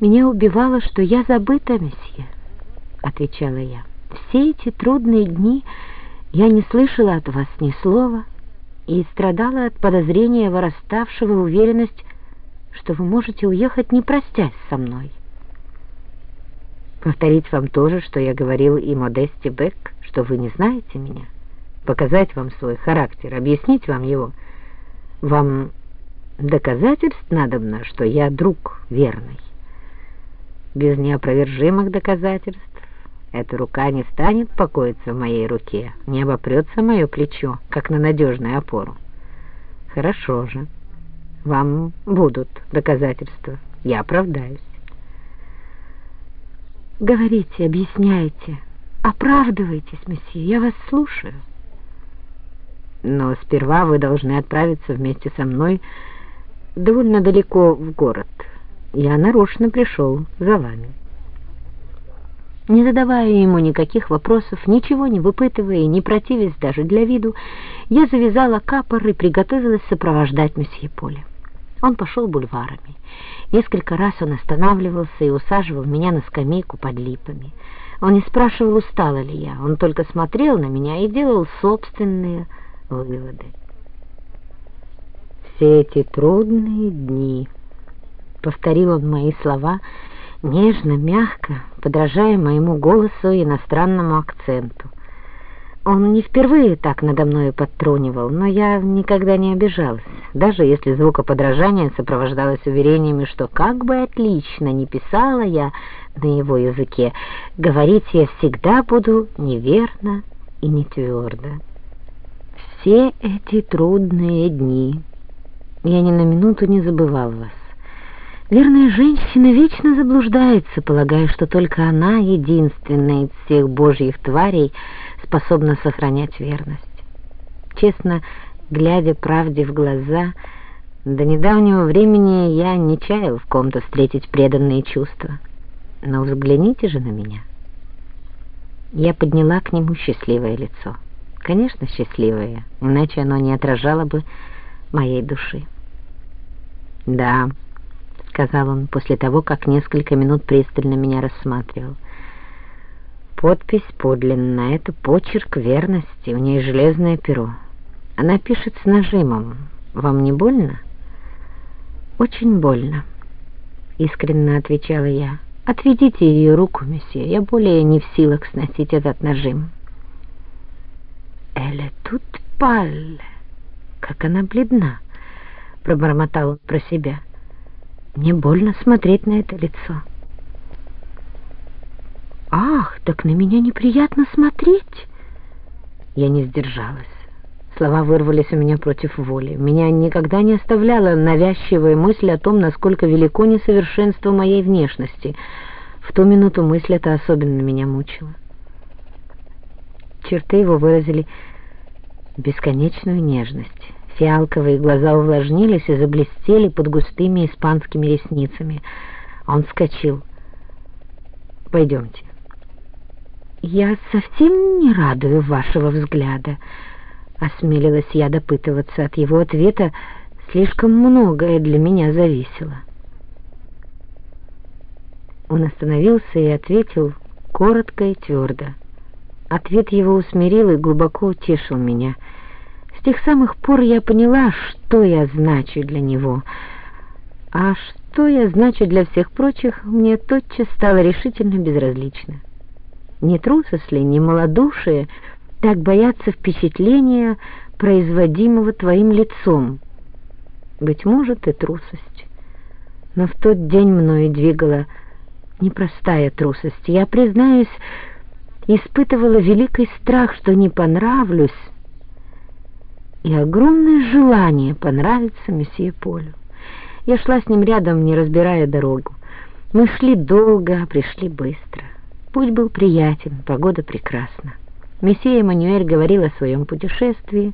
«Меня убивало, что я забыта, месье», — отвечала я. «Все эти трудные дни я не слышала от вас ни слова и страдала от подозрения, выраставшего уверенность, что вы можете уехать, не простясь со мной». «Повторить вам то же, что я говорил и Модесте Бек, что вы не знаете меня? Показать вам свой характер, объяснить вам его? Вам доказательств надобно, что я друг верный?» Без неопровержимых доказательств эта рука не станет покоиться в моей руке, не обопрется мое плечо, как на надежную опору. Хорошо же, вам будут доказательства, я оправдаюсь. Говорите, объясняйте, оправдывайтесь, месье, я вас слушаю. Но сперва вы должны отправиться вместе со мной довольно далеко в город, я нарочно пришел за вами. Не задавая ему никаких вопросов, ничего не выпытывая и не противясь даже для виду, я завязала капор и приготовилась сопровождать месье Поля. Он пошел бульварами. Несколько раз он останавливался и усаживал меня на скамейку под липами. Он не спрашивал, устала ли я, он только смотрел на меня и делал собственные выводы. Все эти трудные дни повторил он мои слова нежно, мягко, подражая моему голосу и иностранному акценту. Он не впервые так надо мною подтрунивал, но я никогда не обижалась, даже если звукоподражание сопровождалось уверениями, что как бы отлично не писала я на его языке, говорить я всегда буду неверно и не твердо. Все эти трудные дни я ни на минуту не забывал вас. Верная женщина вечно заблуждается, полагая, что только она, единственная из всех божьих тварей, способна сохранять верность. Честно, глядя правде в глаза, до недавнего времени я не чаял в ком-то встретить преданные чувства. Но взгляните же на меня. Я подняла к нему счастливое лицо. Конечно, счастливое, иначе оно не отражало бы моей души. Да, — сказал он после того, как несколько минут пристально меня рассматривал. «Подпись подлинная, это почерк верности, у нее железное перо. Она пишет с нажимом. Вам не больно?» «Очень больно», — искренне отвечала я. «Отведите ее руку, месье, я более не в силах сносить этот нажим». «Эле тут паль, как она бледна», — пробормотал он про себя. Мне больно смотреть на это лицо. «Ах, так на меня неприятно смотреть!» Я не сдержалась. Слова вырвались у меня против воли. Меня никогда не оставляла навязчивая мысль о том, насколько велико несовершенство моей внешности. В ту минуту мысль эта особенно меня мучила. Черты его выразили бесконечную нежность. Фиалковые глаза увлажнились и заблестели под густыми испанскими ресницами. Он вскочил. «Пойдемте». «Я совсем не радую вашего взгляда», — осмелилась я допытываться. От его ответа слишком многое для меня зависело. Он остановился и ответил коротко и твердо. Ответ его усмирил и глубоко утешил меня — с тех самых пор я поняла, что я значу для него. А что я значу для всех прочих, мне тотчас стало решительно безразлично. Не трусость ли, не малодушие так боятся впечатления, производимого твоим лицом. Быть может, и трусость. Но в тот день мною двигала непростая трусость. Я, признаюсь, испытывала великий страх, что не понравлюсь, и огромное желание понравиться месье Полю. Я шла с ним рядом, не разбирая дорогу. Мы шли долго, а пришли быстро. Путь был приятен, погода прекрасна. Месье Эммануэль говорил о своем путешествии.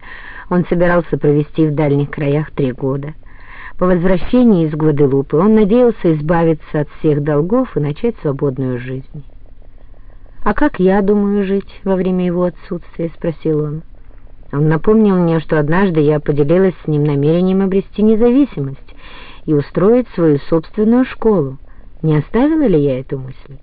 Он собирался провести в дальних краях три года. По возвращении из Гваделупы он надеялся избавиться от всех долгов и начать свободную жизнь. «А как я думаю жить во время его отсутствия?» — спросил он. Он напомнил мне, что однажды я поделилась с ним намерением обрести независимость и устроить свою собственную школу, Не оставила ли я эту мысль?